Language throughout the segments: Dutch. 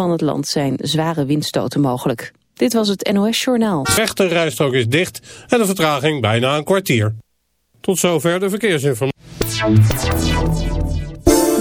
van het land zijn zware windstoten mogelijk. Dit was het NOS Journaal. De rijstrook is dicht en de vertraging bijna een kwartier. Tot zover de verkeersinformatie.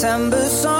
September song.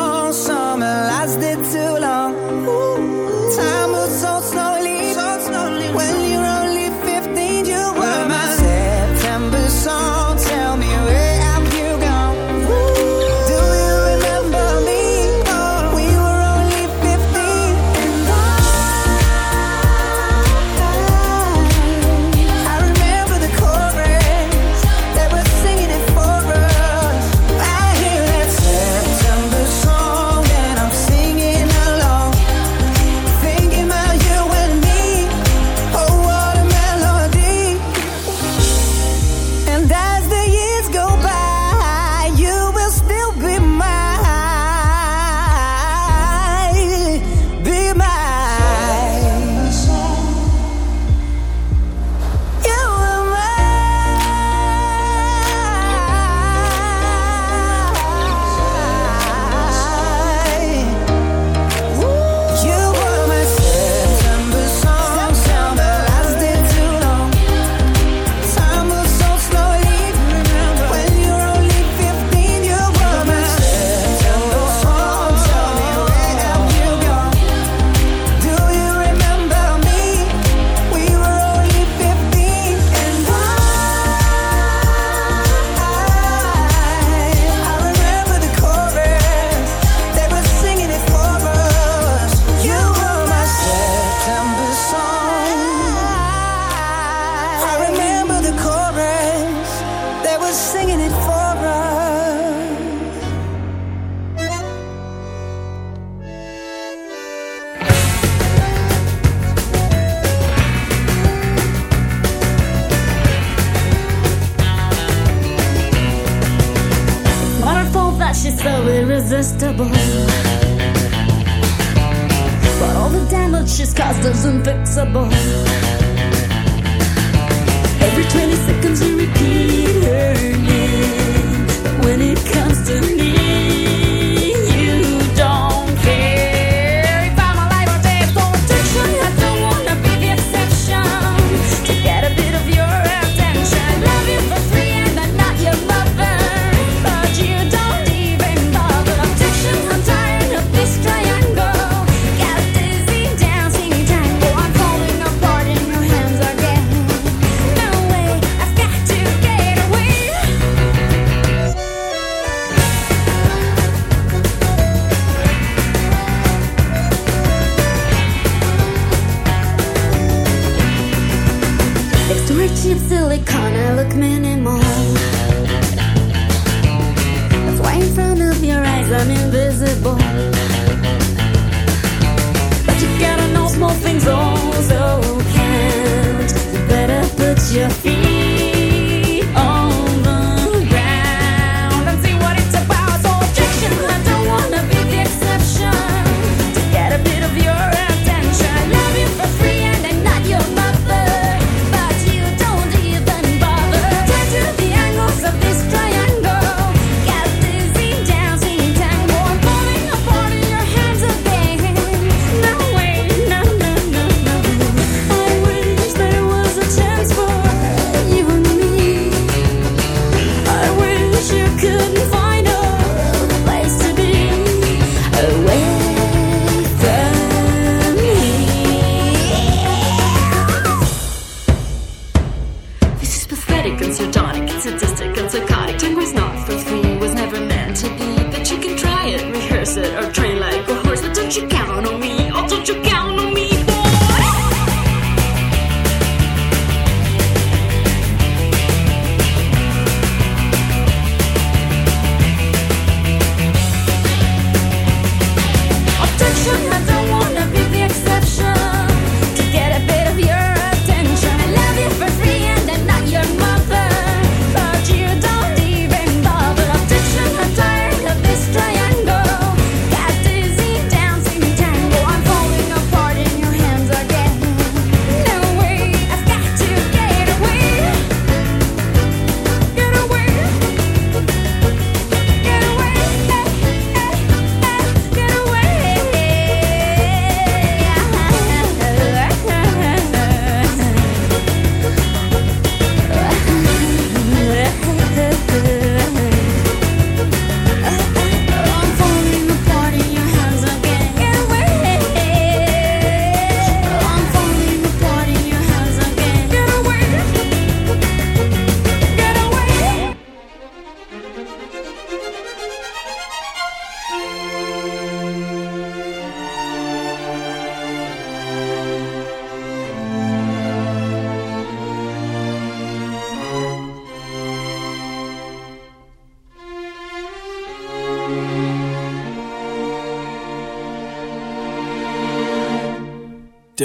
Every 20 seconds you repeat her name. When it comes to me,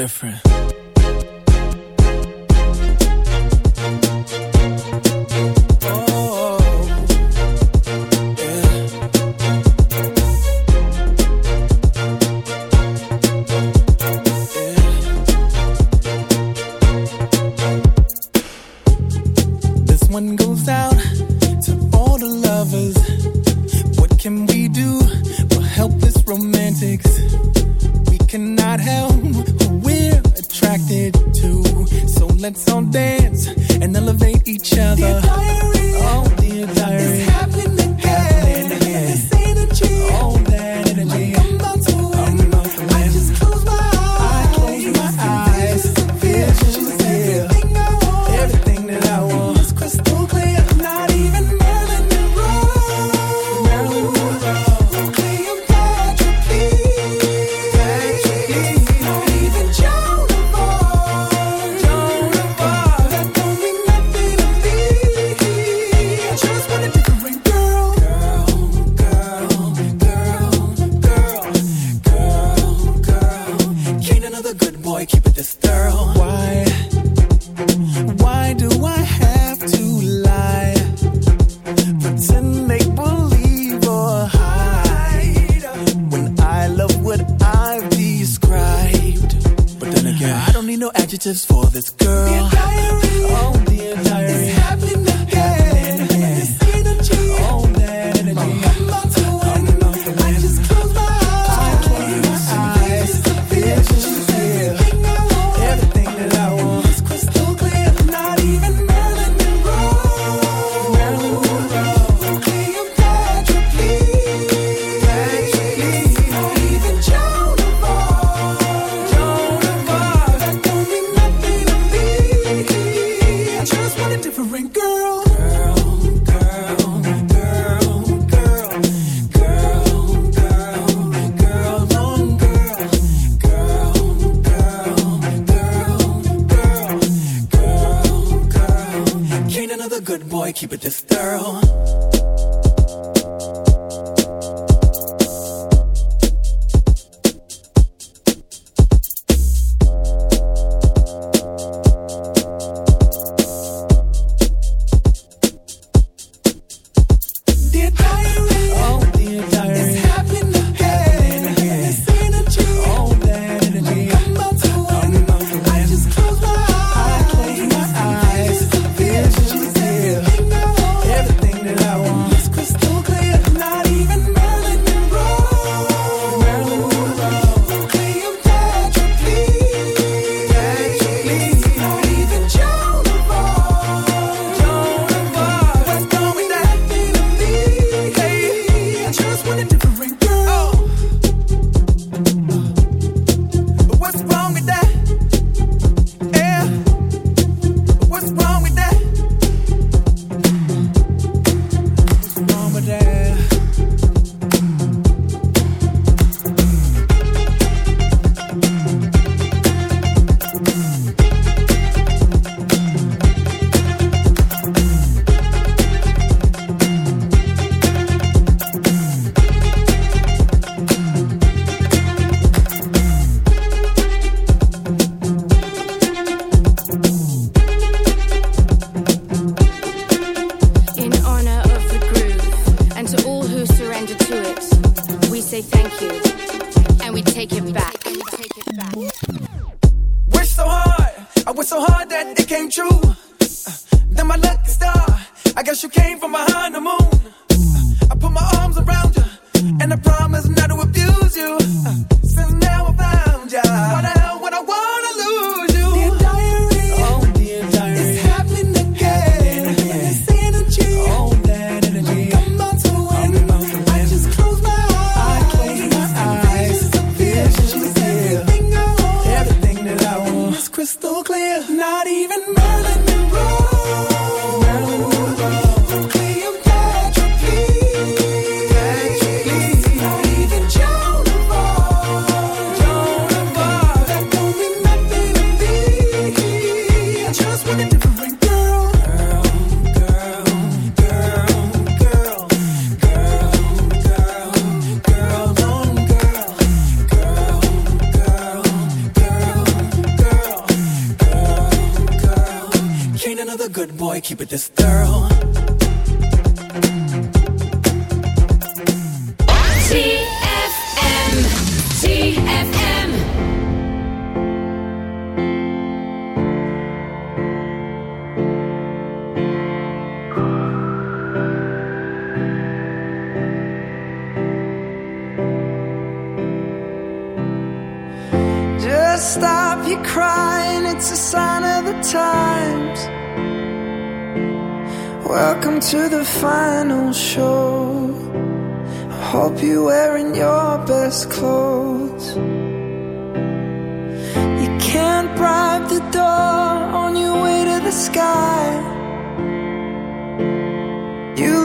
different. one let's all dance keep it this was so hard that it came true. Uh, then my lucky star, I guess you came from behind the moon. Uh, I put my arms around you, and I promise not to abuse you. Uh,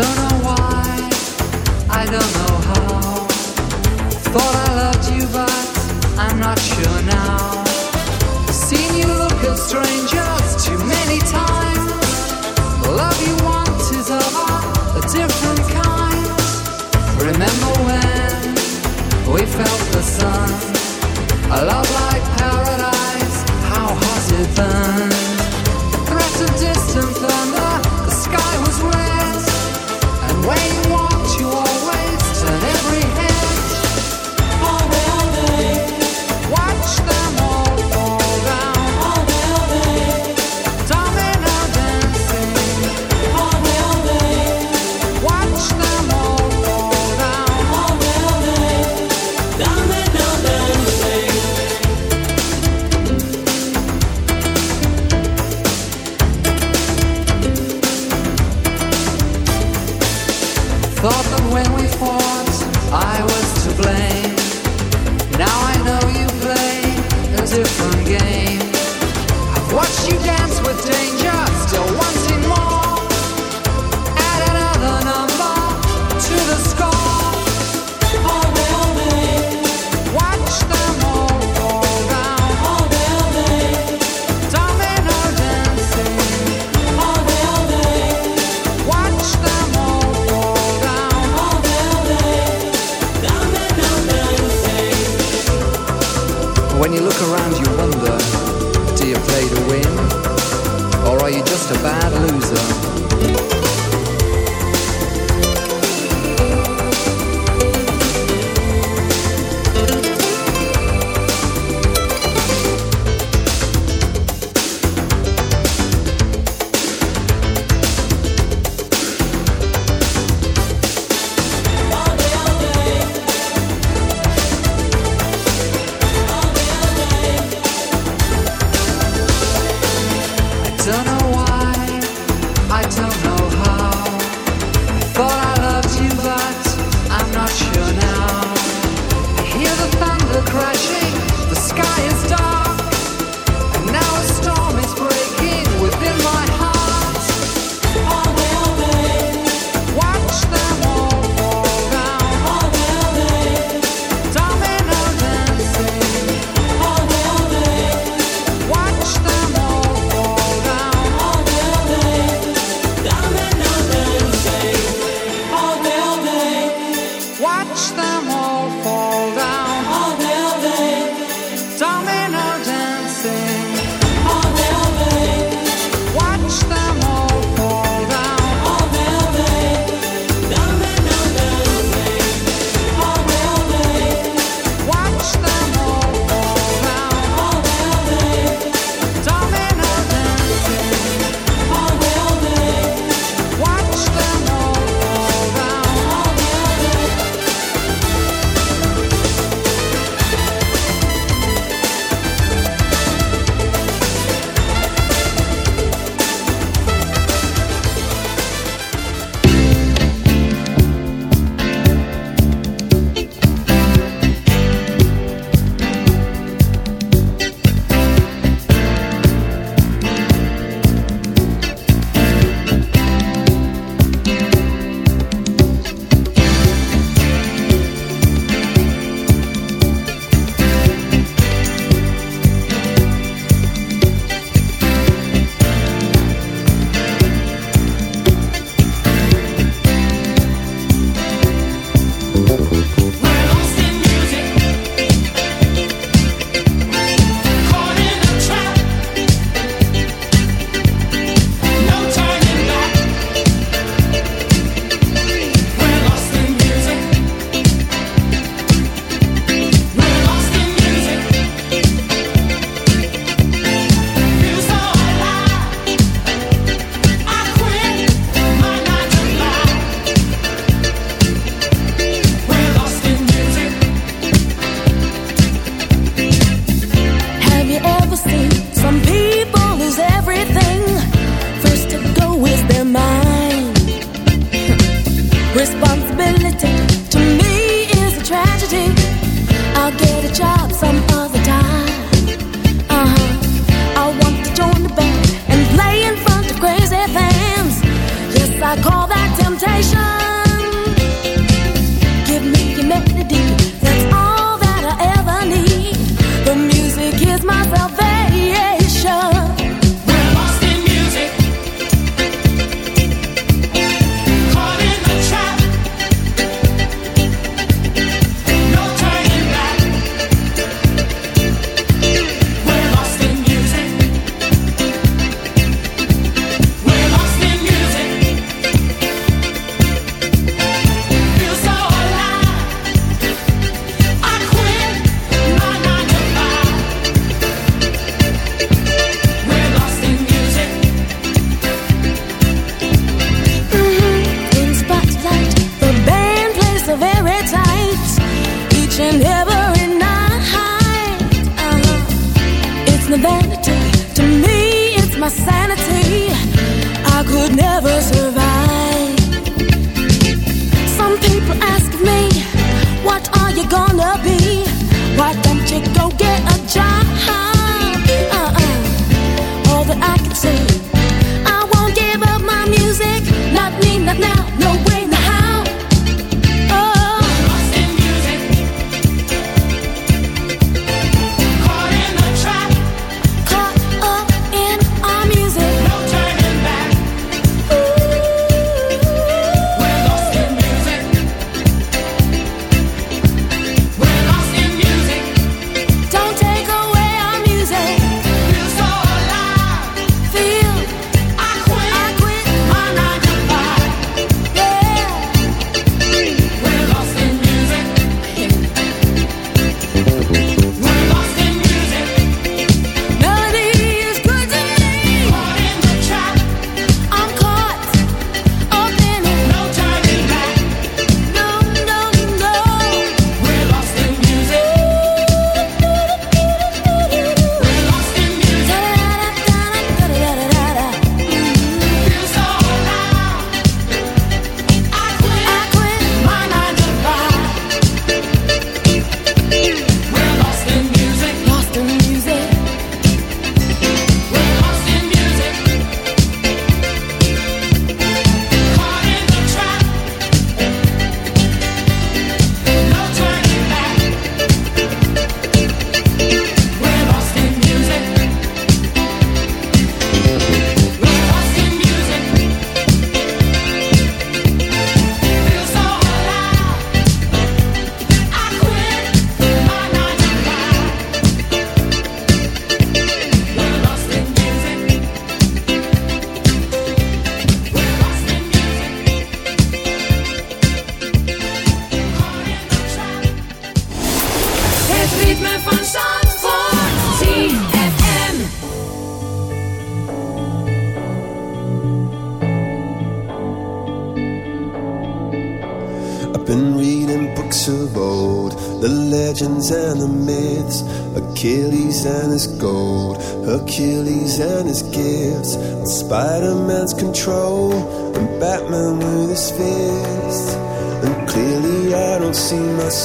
sono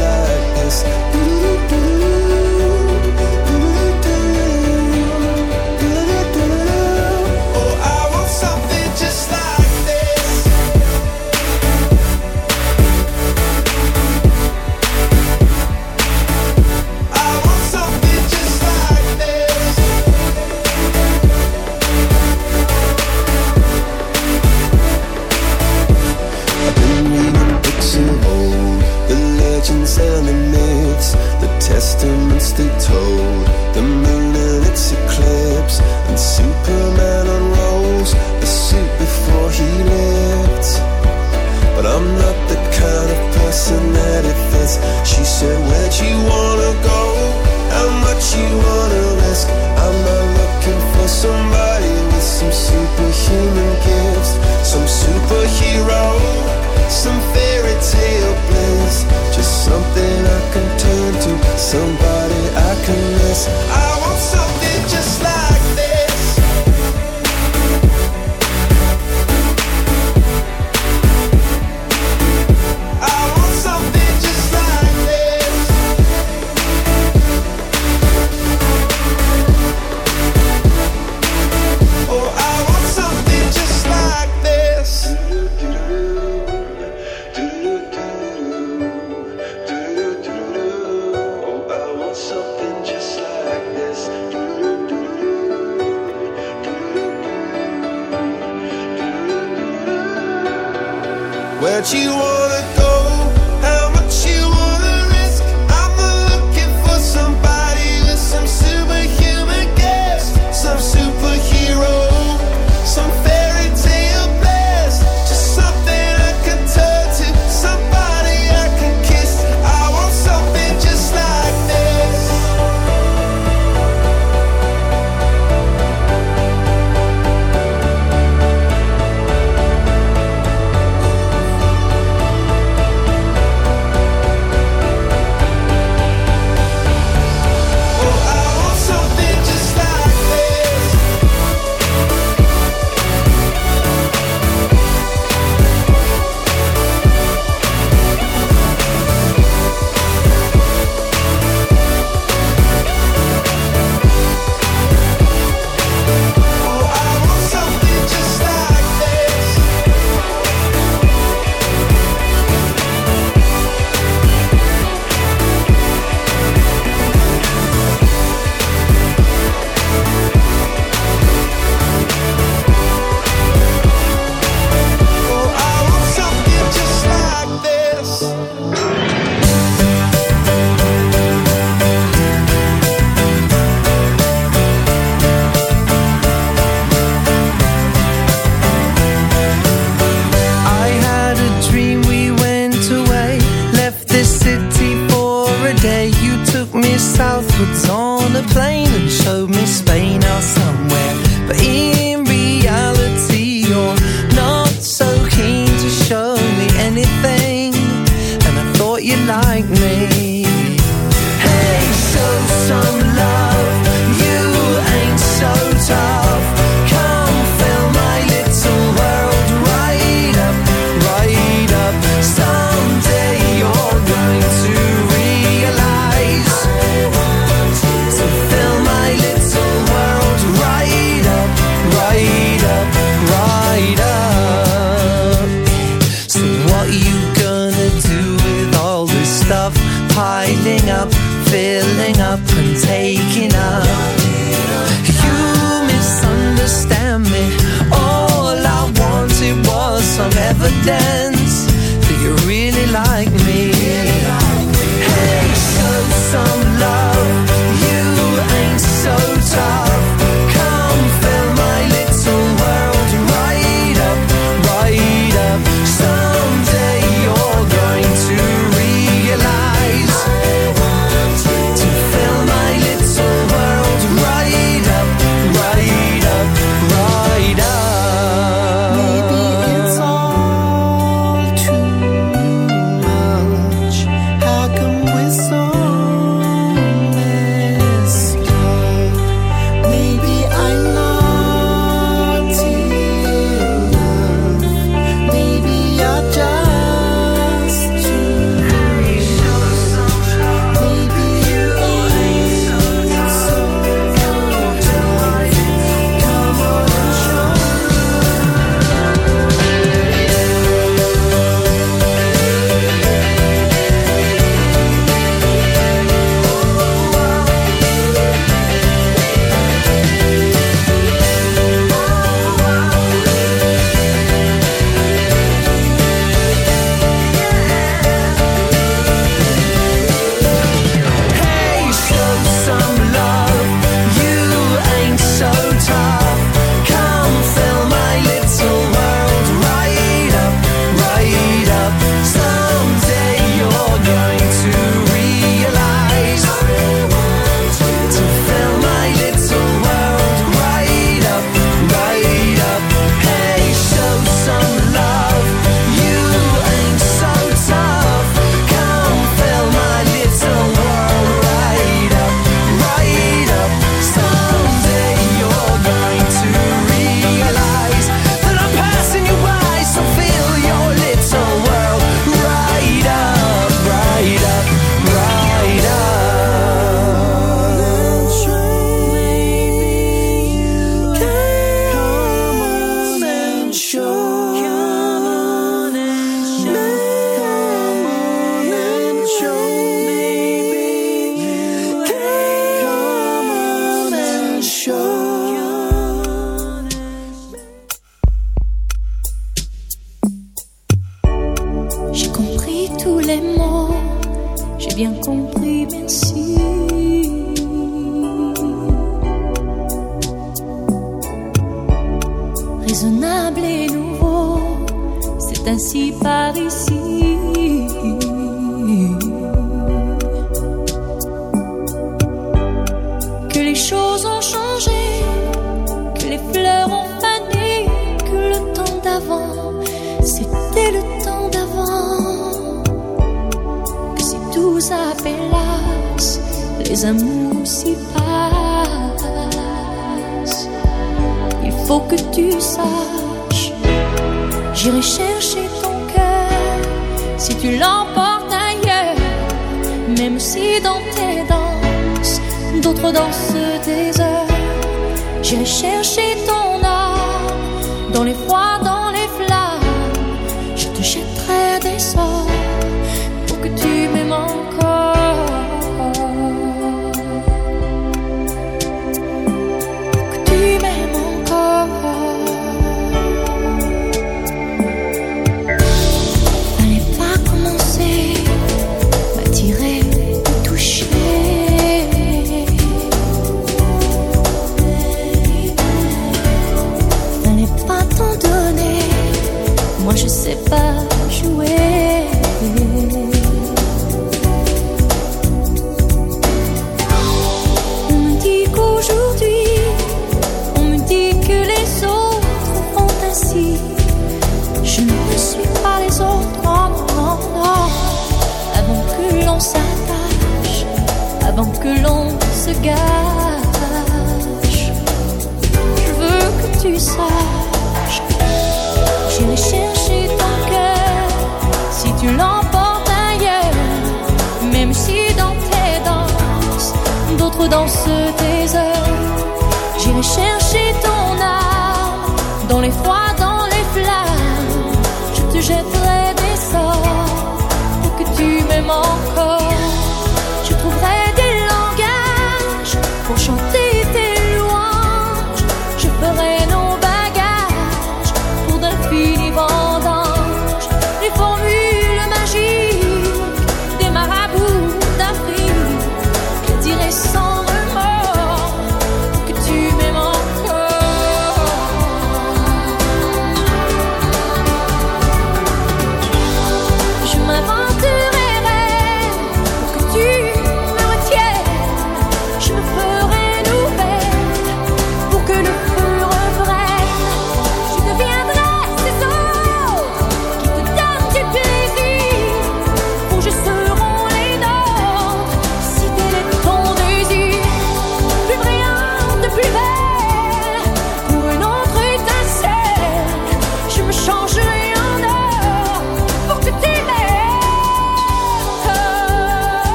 this.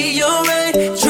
You're right.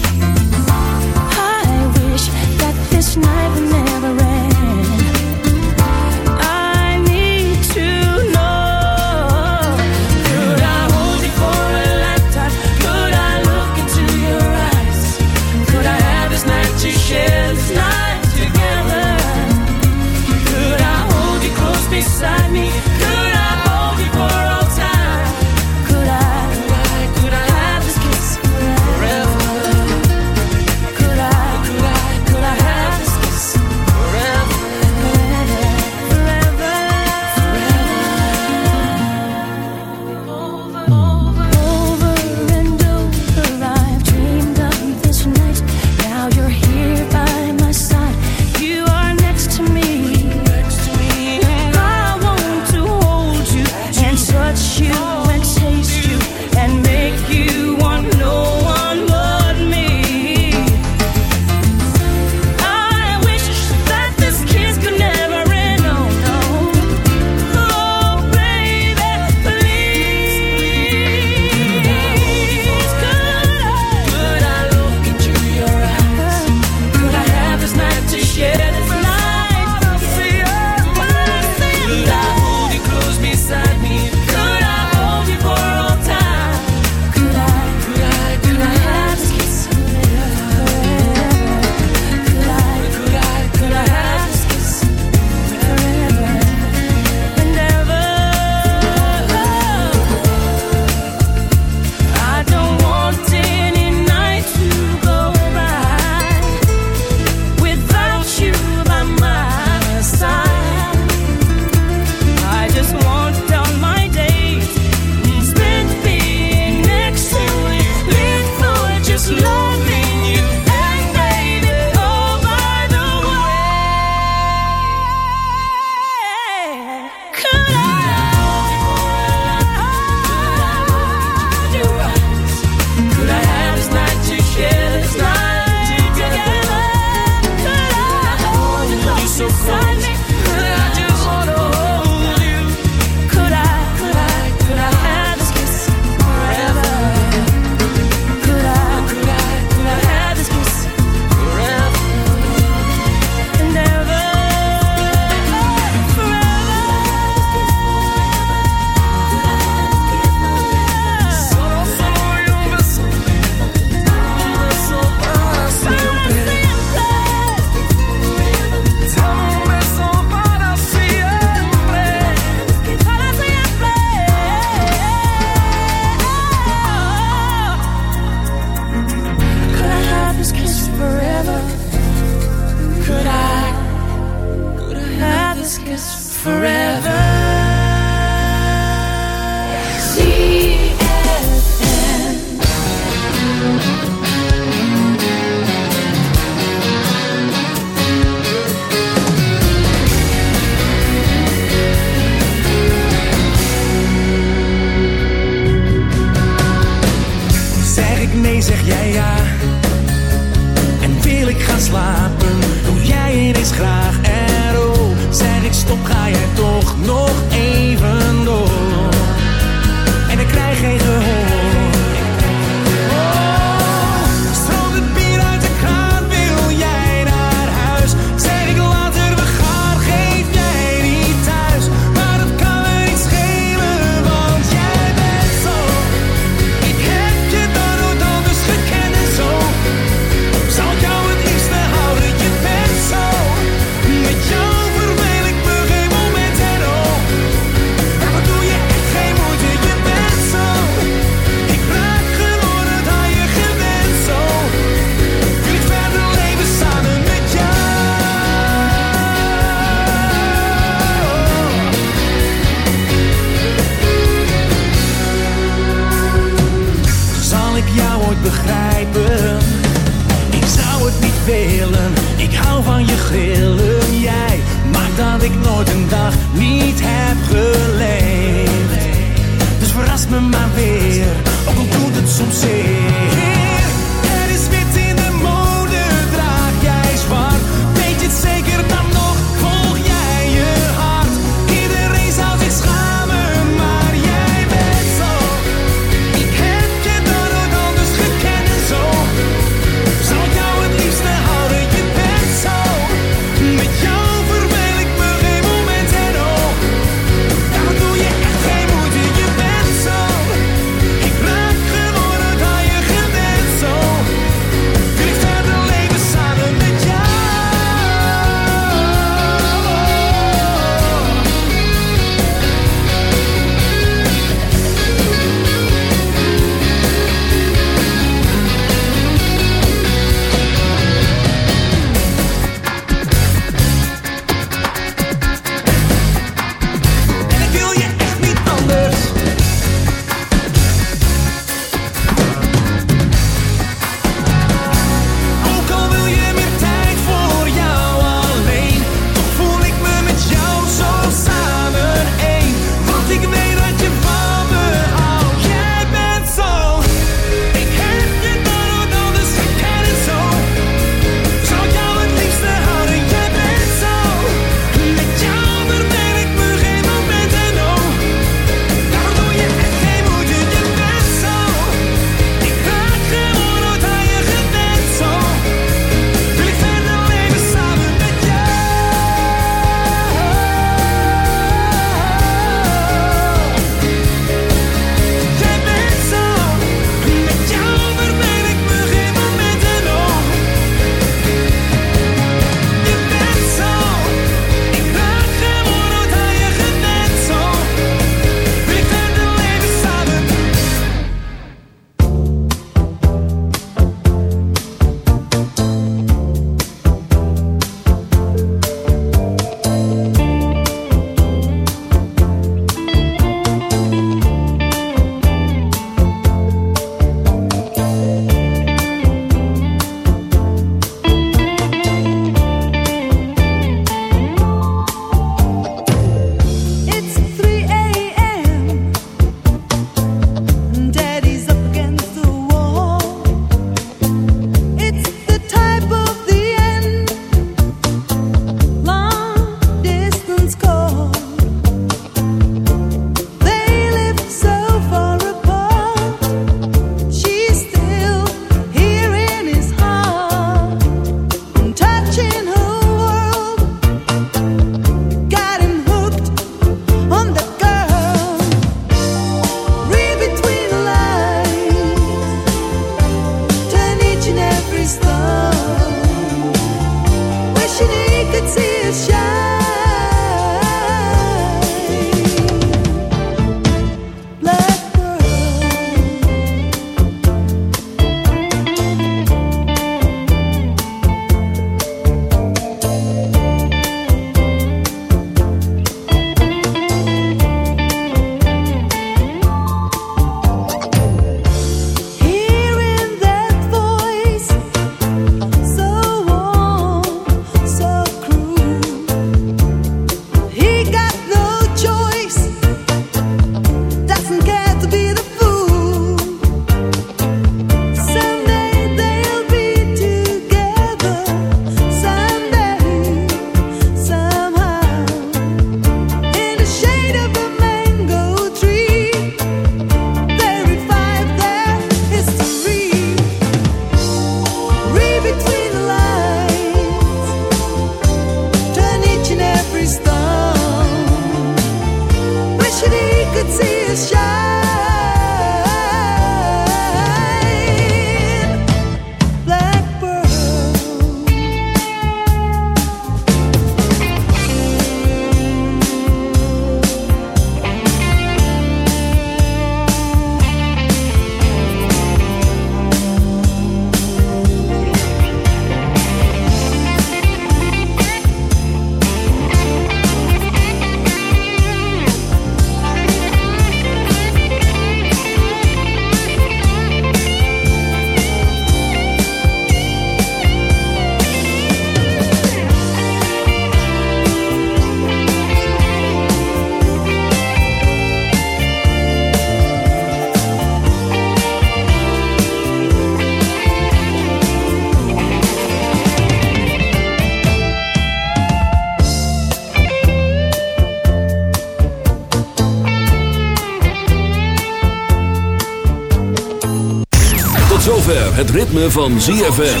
Het ritme van ZFM.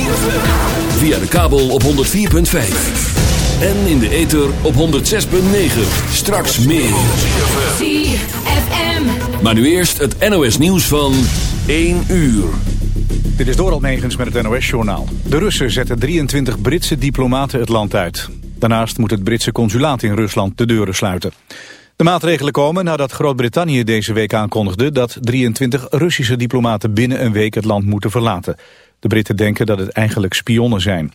Via de kabel op 104.5. En in de ether op 106.9. Straks meer. ZFM. Maar nu eerst het NOS nieuws van 1 uur. Dit is Doral Negens met het NOS-journaal. De Russen zetten 23 Britse diplomaten het land uit. Daarnaast moet het Britse consulaat in Rusland de deuren sluiten. De maatregelen komen nadat Groot-Brittannië deze week aankondigde... dat 23 Russische diplomaten binnen een week het land moeten verlaten. De Britten denken dat het eigenlijk spionnen zijn.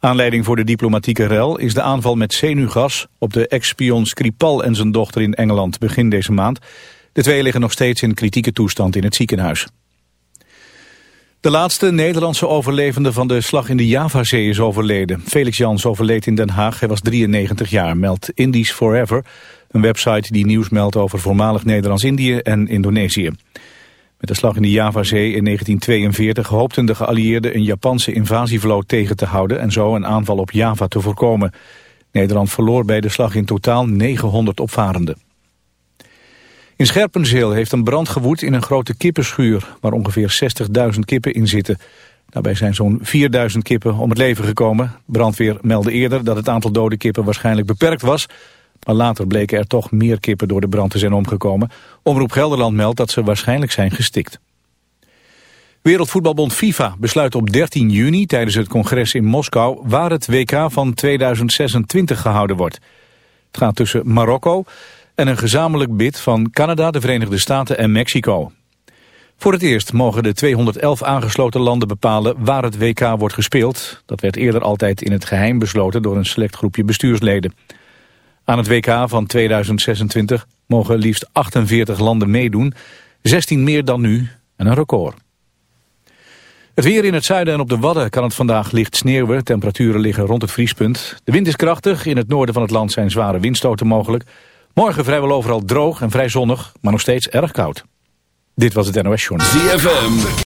Aanleiding voor de diplomatieke rel is de aanval met zenuwgas... op de ex-spion Skripal en zijn dochter in Engeland begin deze maand. De twee liggen nog steeds in kritieke toestand in het ziekenhuis. De laatste Nederlandse overlevende van de slag in de Javazee is overleden. Felix Jans overleed in Den Haag, hij was 93 jaar, meldt Indies Forever... een website die nieuws meldt over voormalig Nederlands-Indië en Indonesië. Met de slag in de Javazee in 1942 hoopten de geallieerden een Japanse invasievloot tegen te houden... en zo een aanval op Java te voorkomen. Nederland verloor bij de slag in totaal 900 opvarenden. In Scherpenzeel heeft een brand gewoed in een grote kippenschuur... waar ongeveer 60.000 kippen in zitten. Daarbij zijn zo'n 4.000 kippen om het leven gekomen. Brandweer meldde eerder dat het aantal dode kippen waarschijnlijk beperkt was... maar later bleken er toch meer kippen door de brand te zijn omgekomen. Omroep Gelderland meldt dat ze waarschijnlijk zijn gestikt. Wereldvoetbalbond FIFA besluit op 13 juni tijdens het congres in Moskou... waar het WK van 2026 gehouden wordt. Het gaat tussen Marokko en een gezamenlijk bid van Canada, de Verenigde Staten en Mexico. Voor het eerst mogen de 211 aangesloten landen bepalen waar het WK wordt gespeeld. Dat werd eerder altijd in het geheim besloten door een select groepje bestuursleden. Aan het WK van 2026 mogen liefst 48 landen meedoen, 16 meer dan nu en een record. Het weer in het zuiden en op de Wadden kan het vandaag licht sneeuwen. Temperaturen liggen rond het vriespunt. De wind is krachtig. In het noorden van het land zijn zware windstoten mogelijk. Morgen vrijwel overal droog en vrij zonnig, maar nog steeds erg koud. Dit was het NOS Journal. ZFM.